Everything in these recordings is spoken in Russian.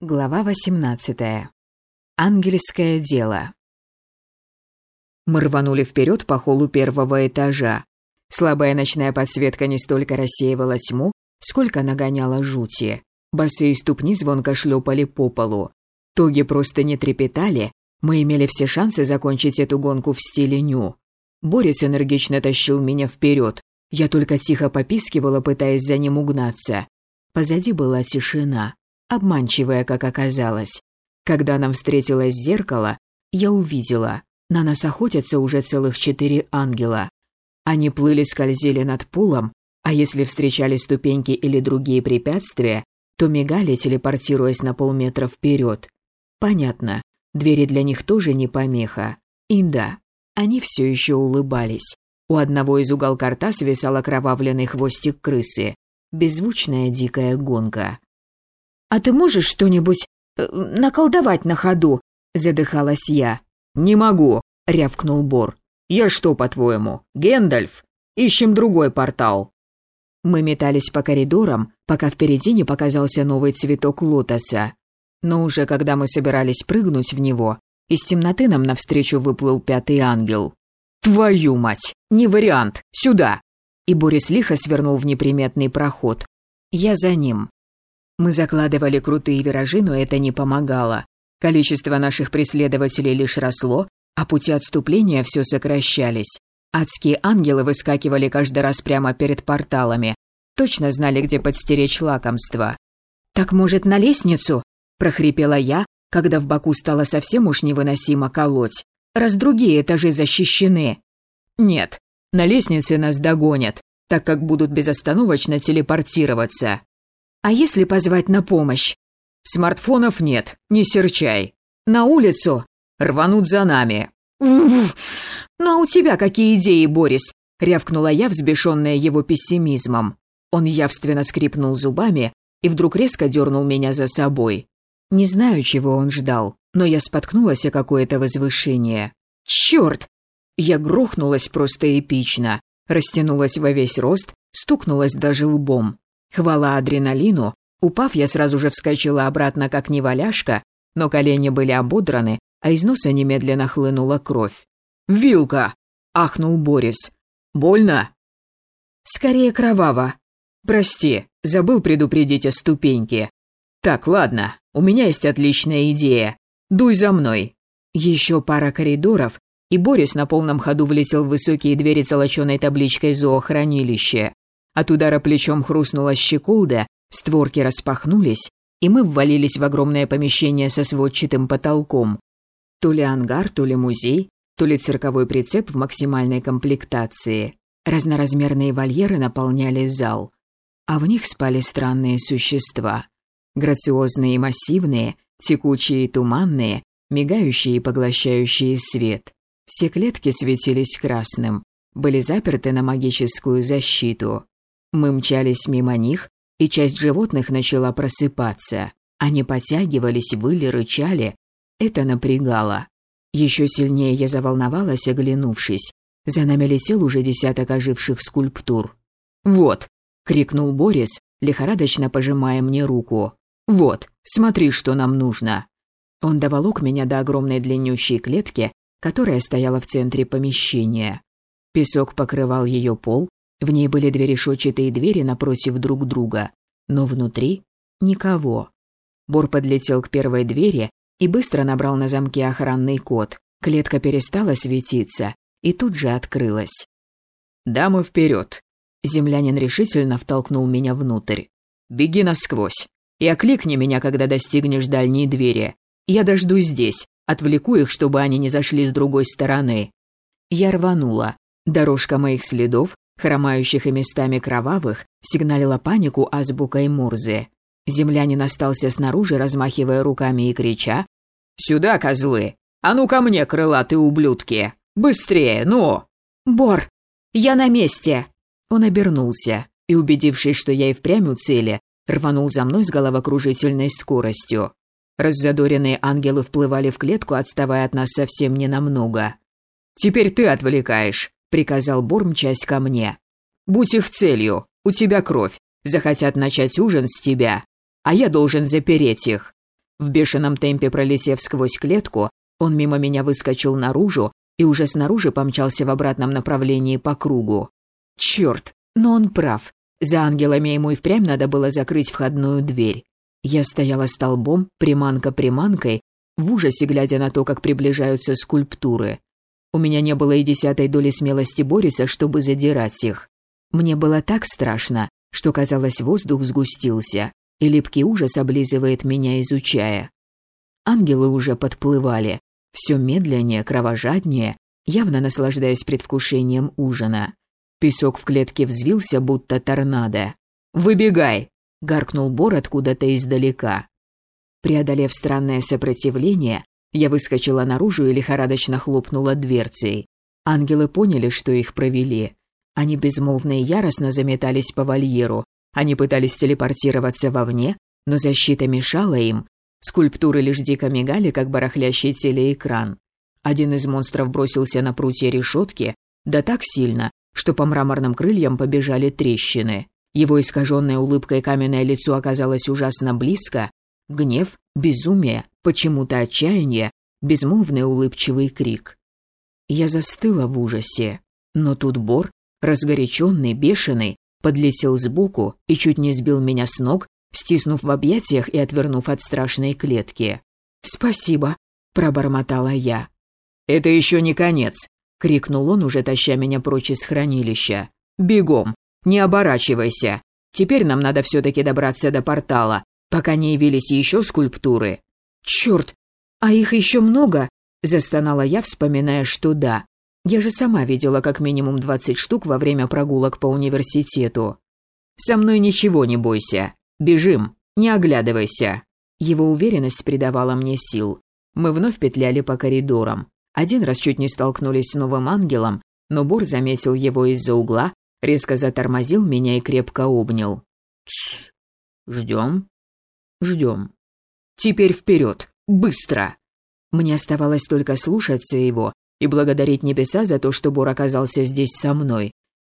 Глава 18. Ангельское дело. Мы рванули вперед по холлу первого этажа. Слабая ночная подсветка не столько рассеивала тьму, сколько нагоняла жути. Босые ступни звонко шлепали по полу. Тоги просто не трепетали, мы имели все шансы закончить эту гонку в стиле ню. Борис энергично тащил меня вперед. Я только тихо попискивала, пытаясь за ним угнаться. Позади была тишина обманчивая, как оказалось. Когда нам встретилось зеркало, я увидела, на нас охотятся уже целых четыре ангела. Они плыли-скользили над пулом, а если встречали ступеньки или другие препятствия, то мигали, телепортируясь на полметра вперед. Понятно, двери для них тоже не помеха. И да, они все еще улыбались. У одного из уголка рта свисал окровавленный хвостик крысы. Беззвучная дикая гонка. «А ты можешь что-нибудь э, наколдовать на ходу?» – задыхалась я. «Не могу», – рявкнул Бор. «Я что, по-твоему, Гендальф? Ищем другой портал». Мы метались по коридорам, пока впереди не показался новый цветок лотоса. Но уже когда мы собирались прыгнуть в него, из темноты нам навстречу выплыл пятый ангел. «Твою мать! Не вариант! Сюда!» И Борис лихо свернул в неприметный проход. Я за ним. Мы закладывали крутые виражи, но это не помогало. Количество наших преследователей лишь росло, а пути отступления все сокращались. Адские ангелы выскакивали каждый раз прямо перед порталами. Точно знали, где подстеречь лакомство. «Так, может, на лестницу?» – прохрипела я, когда в боку стало совсем уж невыносимо колоть. «Раз другие этажи защищены». «Нет, на лестнице нас догонят, так как будут безостановочно телепортироваться». А если позвать на помощь? Смартфонов нет, не серчай. На улицу? Рванут за нами. Ну а у тебя какие идеи, Борис? Рявкнула я, взбешенная его пессимизмом. Он явственно скрипнул зубами и вдруг резко дернул меня за собой. Не знаю, чего он ждал, но я споткнулась о какое-то возвышение. Черт! Я грохнулась просто эпично, растянулась во весь рост, стукнулась даже лбом. Хвала адреналину, упав, я сразу же вскочила обратно, как неваляшка, но колени были ободраны, а из носа немедленно хлынула кровь. «Вилка!» – ахнул Борис. «Больно?» «Скорее кроваво. Прости, забыл предупредить о ступеньке. Так, ладно, у меня есть отличная идея. Дуй за мной». Еще пара коридоров, и Борис на полном ходу влетел в высокие двери золоченой табличкой «Зоохранилище». От удара плечом хрустнула щеколда, створки распахнулись, и мы ввалились в огромное помещение со сводчатым потолком. То ли ангар, то ли музей, то ли цирковой прицеп в максимальной комплектации. Разноразмерные вольеры наполняли зал, а в них спали странные существа. Грациозные и массивные, текучие и туманные, мигающие и поглощающие свет. Все клетки светились красным, были заперты на магическую защиту. Мы мчались мимо них, и часть животных начала просыпаться. Они потягивались, выли, рычали. Это напрягало. Еще сильнее я заволновалась, оглянувшись. За нами летел уже десяток оживших скульптур. «Вот!» — крикнул Борис, лихорадочно пожимая мне руку. «Вот, смотри, что нам нужно!» Он доволок меня до огромной длиннющей клетки, которая стояла в центре помещения. Песок покрывал ее пол, в ней были две решетчатые двери напротив друг друга, но внутри никого. Бор подлетел к первой двери и быстро набрал на замке охранный код. Клетка перестала светиться и тут же открылась. «Дамы вперед!» Землянин решительно втолкнул меня внутрь. «Беги насквозь и окликни меня, когда достигнешь дальней двери. Я дождусь здесь, отвлеку их, чтобы они не зашли с другой стороны». Я рванула. Дорожка моих следов хромающих и местами кровавых, сигналила панику азбукой Мурзы. Землянин остался снаружи, размахивая руками и крича «Сюда, козлы! А ну ко мне, крылатые ублюдки! Быстрее, ну!» «Бор, я на месте!» Он обернулся и, убедившись, что я и впрямь у цели, рванул за мной с головокружительной скоростью. Раззадоренные ангелы вплывали в клетку, отставая от нас совсем ненамного. «Теперь ты отвлекаешь», — приказал Борм часть ко мне. «Будь их целью, у тебя кровь, захотят начать ужин с тебя, а я должен запереть их». В бешеном темпе пролетев сквозь клетку, он мимо меня выскочил наружу и уже снаружи помчался в обратном направлении по кругу. Черт, но он прав. За ангелами ему и впрямь надо было закрыть входную дверь. Я стояла столбом, приманка приманкой, в ужасе глядя на то, как приближаются скульптуры. У меня не было и десятой доли смелости Бориса, чтобы задирать их. Мне было так страшно, что, казалось, воздух сгустился, и липкий ужас облизывает меня, изучая. Ангелы уже подплывали, все медленнее, кровожаднее, явно наслаждаясь предвкушением ужина. Песок в клетке взвился, будто торнадо. «Выбегай!» — гаркнул Бор откуда-то издалека. Преодолев странное сопротивление, я выскочила наружу и лихорадочно хлопнула дверцей. Ангелы поняли, что их провели. Они безмолвно и яростно заметались по вольеру. Они пытались телепортироваться вовне, но защита мешала им. Скульптуры лишь дико мигали, как барахлящий телеэкран. Один из монстров бросился на прутья решетки, да так сильно, что по мраморным крыльям побежали трещины. Его искаженное улыбкой каменное лицо оказалось ужасно близко. Гнев, безумие, почему-то отчаяние, безмолвный улыбчивый крик. Я застыла в ужасе. Но тут Бор, разгоряченный, бешеный, подлетел сбоку и чуть не сбил меня с ног, стиснув в объятиях и отвернув от страшной клетки. «Спасибо», — пробормотала я. «Это еще не конец», — крикнул он, уже таща меня прочь из хранилища. «Бегом! Не оборачивайся! Теперь нам надо все-таки добраться до портала, пока не явились еще скульптуры». «Черт! А их еще много?» — застонала я, вспоминая, что да. Я же сама видела как минимум двадцать штук во время прогулок по университету. «Со мной ничего не бойся. Бежим, не оглядывайся». Его уверенность придавала мне сил. Мы вновь петляли по коридорам. Один раз чуть не столкнулись с новым ангелом, но Бор заметил его из-за угла, резко затормозил меня и крепко обнял. «Тссс! Ждем? Ждем. Теперь вперед! Быстро!» Мне оставалось только слушаться его и благодарить небеса за то, что Бор оказался здесь со мной.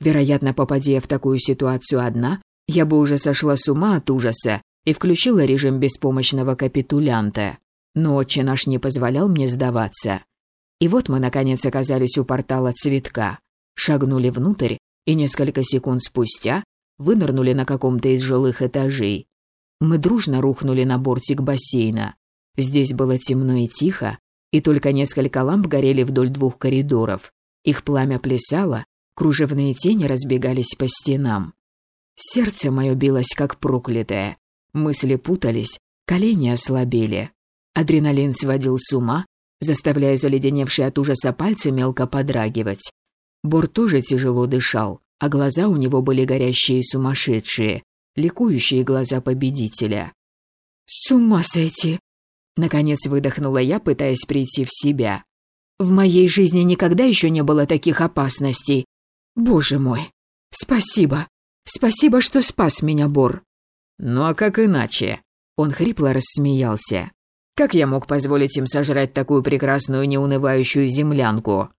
Вероятно, попадя в такую ситуацию одна, я бы уже сошла с ума от ужаса и включила режим беспомощного капитулянта. Но отче наш не позволял мне сдаваться. И вот мы, наконец, оказались у портала цветка, шагнули внутрь и несколько секунд спустя вынырнули на каком-то из жилых этажей. Мы дружно рухнули на бортик бассейна. Здесь было темно и тихо, и только несколько ламп горели вдоль двух коридоров. Их пламя плясало, кружевные тени разбегались по стенам. Сердце мое билось как проклятое. Мысли путались, колени ослабели. Адреналин сводил с ума, заставляя заледеневшие от ужаса пальцы мелко подрагивать. Бор тоже тяжело дышал, а глаза у него были горящие и сумасшедшие, ликующие глаза победителя. «С ума сойти!» Наконец выдохнула я, пытаясь прийти в себя. «В моей жизни никогда еще не было таких опасностей. Боже мой! Спасибо! Спасибо, что спас меня, Бор!» «Ну а как иначе?» Он хрипло рассмеялся. Как я мог позволить им сожрать такую прекрасную неунывающую землянку?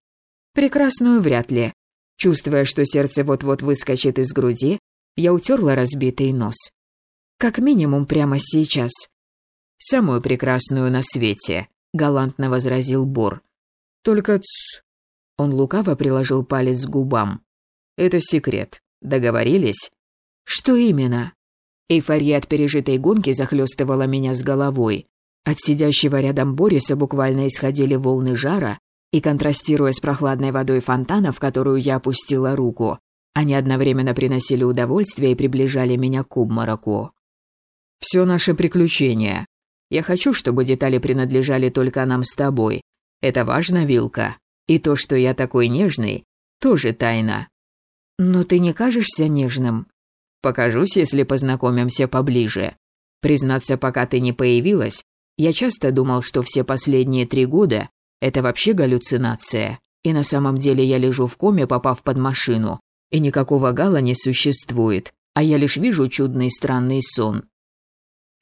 Прекрасную вряд ли. Чувствуя, что сердце вот-вот выскочит из груди, я утерла разбитый нос. Как минимум прямо сейчас. Самую прекрасную на свете, галантно возразил Бор. Только ц. Он лукаво приложил палец к губам. Это секрет. Договорились? Что именно? Эйфория от пережитой гонки захлестывала меня с головой. От сидящего рядом Бориса буквально исходили волны жара, и контрастируя с прохладной водой фонтана, в которую я опустила руку, они одновременно приносили удовольствие и приближали меня к обмороку. «Все наше приключение. Я хочу, чтобы детали принадлежали только нам с тобой. Это важно, Вилка. И то, что я такой нежный, тоже тайна». «Но ты не кажешься нежным?» «Покажусь, если познакомимся поближе. Признаться, пока ты не появилась, я часто думал, что все последние три года – это вообще галлюцинация. И на самом деле я лежу в коме, попав под машину. И никакого гала не существует, а я лишь вижу чудный странный сон.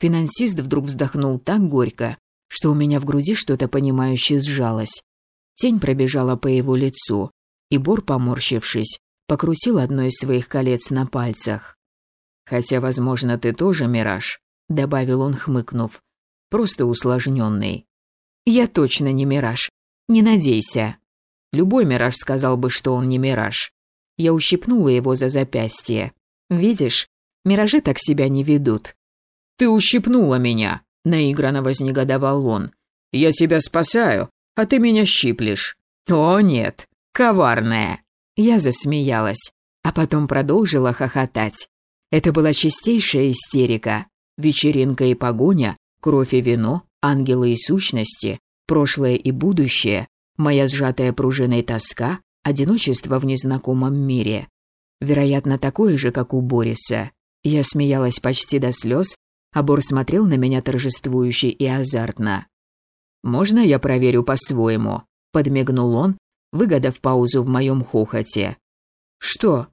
Финансист вдруг вздохнул так горько, что у меня в груди что-то понимающе сжалось. Тень пробежала по его лицу, и Бор, поморщившись, покрутил одно из своих колец на пальцах. «Хотя, возможно, ты тоже, Мираж», — добавил он, хмыкнув. просто усложненный. Я точно не мираж. Не надейся. Любой мираж сказал бы, что он не мираж. Я ущипнула его за запястье. Видишь, миражи так себя не ведут. Ты ущипнула меня, наигранно вознегодовал он. Я тебя спасаю, а ты меня щиплешь. О, нет, коварная. Я засмеялась, а потом продолжила хохотать. Это была чистейшая истерика. Вечеринка и погоня, кровь и вино, ангелы и сущности, прошлое и будущее, моя сжатая пружиной тоска, одиночество в незнакомом мире. Вероятно, такое же, как у Бориса. Я смеялась почти до слез, а Бор смотрел на меня торжествующе и азартно. «Можно я проверю по-своему?» – подмигнул он, выгодав паузу в моем хохоте. «Что?»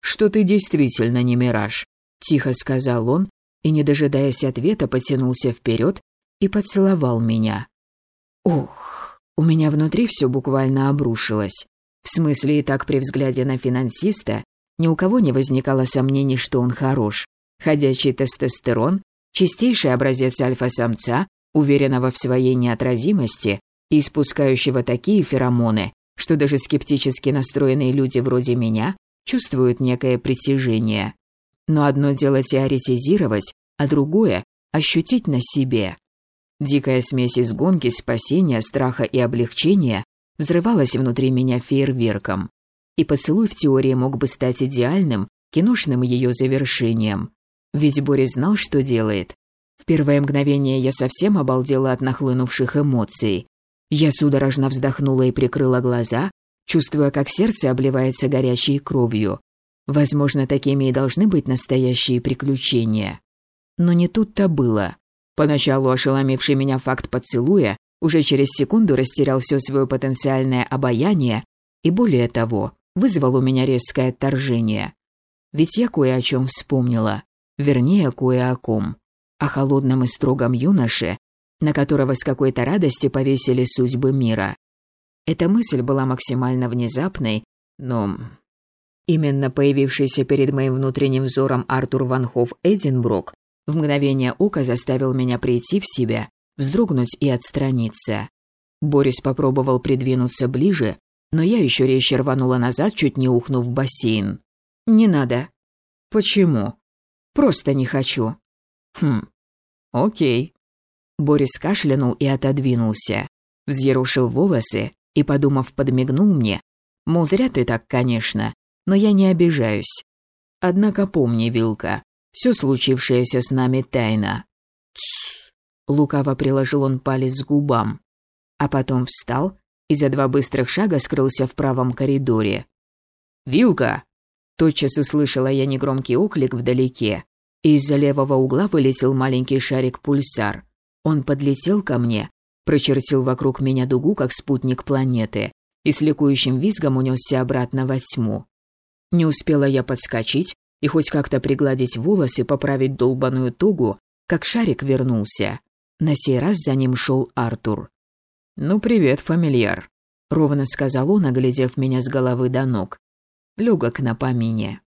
«Что ты действительно не мираж», – тихо сказал он, и, не дожидаясь ответа, потянулся вперед и поцеловал меня. Ох, у меня внутри все буквально обрушилось. В смысле, и так при взгляде на финансиста ни у кого не возникало сомнений, что он хорош. Ходячий тестостерон, чистейший образец альфа-самца, уверенного в своей неотразимости и испускающего такие феромоны, что даже скептически настроенные люди вроде меня чувствуют некое притяжение. Но одно дело теоретизировать, а другое – ощутить на себе. Дикая смесь из гонки, спасения, страха и облегчения взрывалась внутри меня фейерверком. И поцелуй в теории мог бы стать идеальным, киношным ее завершением. Ведь Борис знал, что делает. В первое мгновение я совсем обалдела от нахлынувших эмоций. Я судорожно вздохнула и прикрыла глаза, чувствуя, как сердце обливается горячей кровью. Возможно, такими и должны быть настоящие приключения. Но не тут-то было. Поначалу ошеломивший меня факт поцелуя уже через секунду растерял все свое потенциальное обаяние и, более того, вызвал у меня резкое отторжение. Ведь я кое о чем вспомнила, вернее, кое о ком. О холодном и строгом юноше, на которого с какой-то радости повесили судьбы мира. Эта мысль была максимально внезапной, но Именно появившийся перед моим внутренним взором Артур Ван Хофф Эдинброк в мгновение ока заставил меня прийти в себя, вздрогнуть и отстраниться. Борис попробовал придвинуться ближе, но я еще резче рванула назад, чуть не ухнув в бассейн. «Не надо». «Почему?» «Просто не хочу». «Хм, окей». Борис кашлянул и отодвинулся, взъерушил волосы и, подумав, подмигнул мне, мол, зря ты так, конечно, но я не обижаюсь. Однако помни, Вилка, все случившееся с нами тайна. Тссс. Лукаво приложил он палец к губам, а потом встал и за два быстрых шага скрылся в правом коридоре. «Вилка!» Тотчас услышала я негромкий оклик вдалеке, и из-за левого угла вылетел маленький шарик-пульсар. Он подлетел ко мне, прочертил вокруг меня дугу, как спутник планеты, и с ликующим визгом унесся обратно во тьму. Не успела я подскочить и хоть как-то пригладить волосы, поправить долбаную тугу, как шарик вернулся. На сей раз за ним шел Артур. «Ну, привет, фамильяр», — ровно сказал он, оглядев меня с головы до ног. Легок на помине.